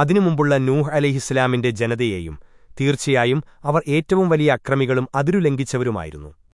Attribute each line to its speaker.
Speaker 1: അതിനു മുമ്പുള്ള നൂഹ് അലിഹിസ്ലാമിന്റെ ജനതയെയും തീർച്ചയായും അവർ ഏറ്റവും വലിയ അക്രമികളും അതിരുലംഘിച്ചവരുമായിരുന്നു.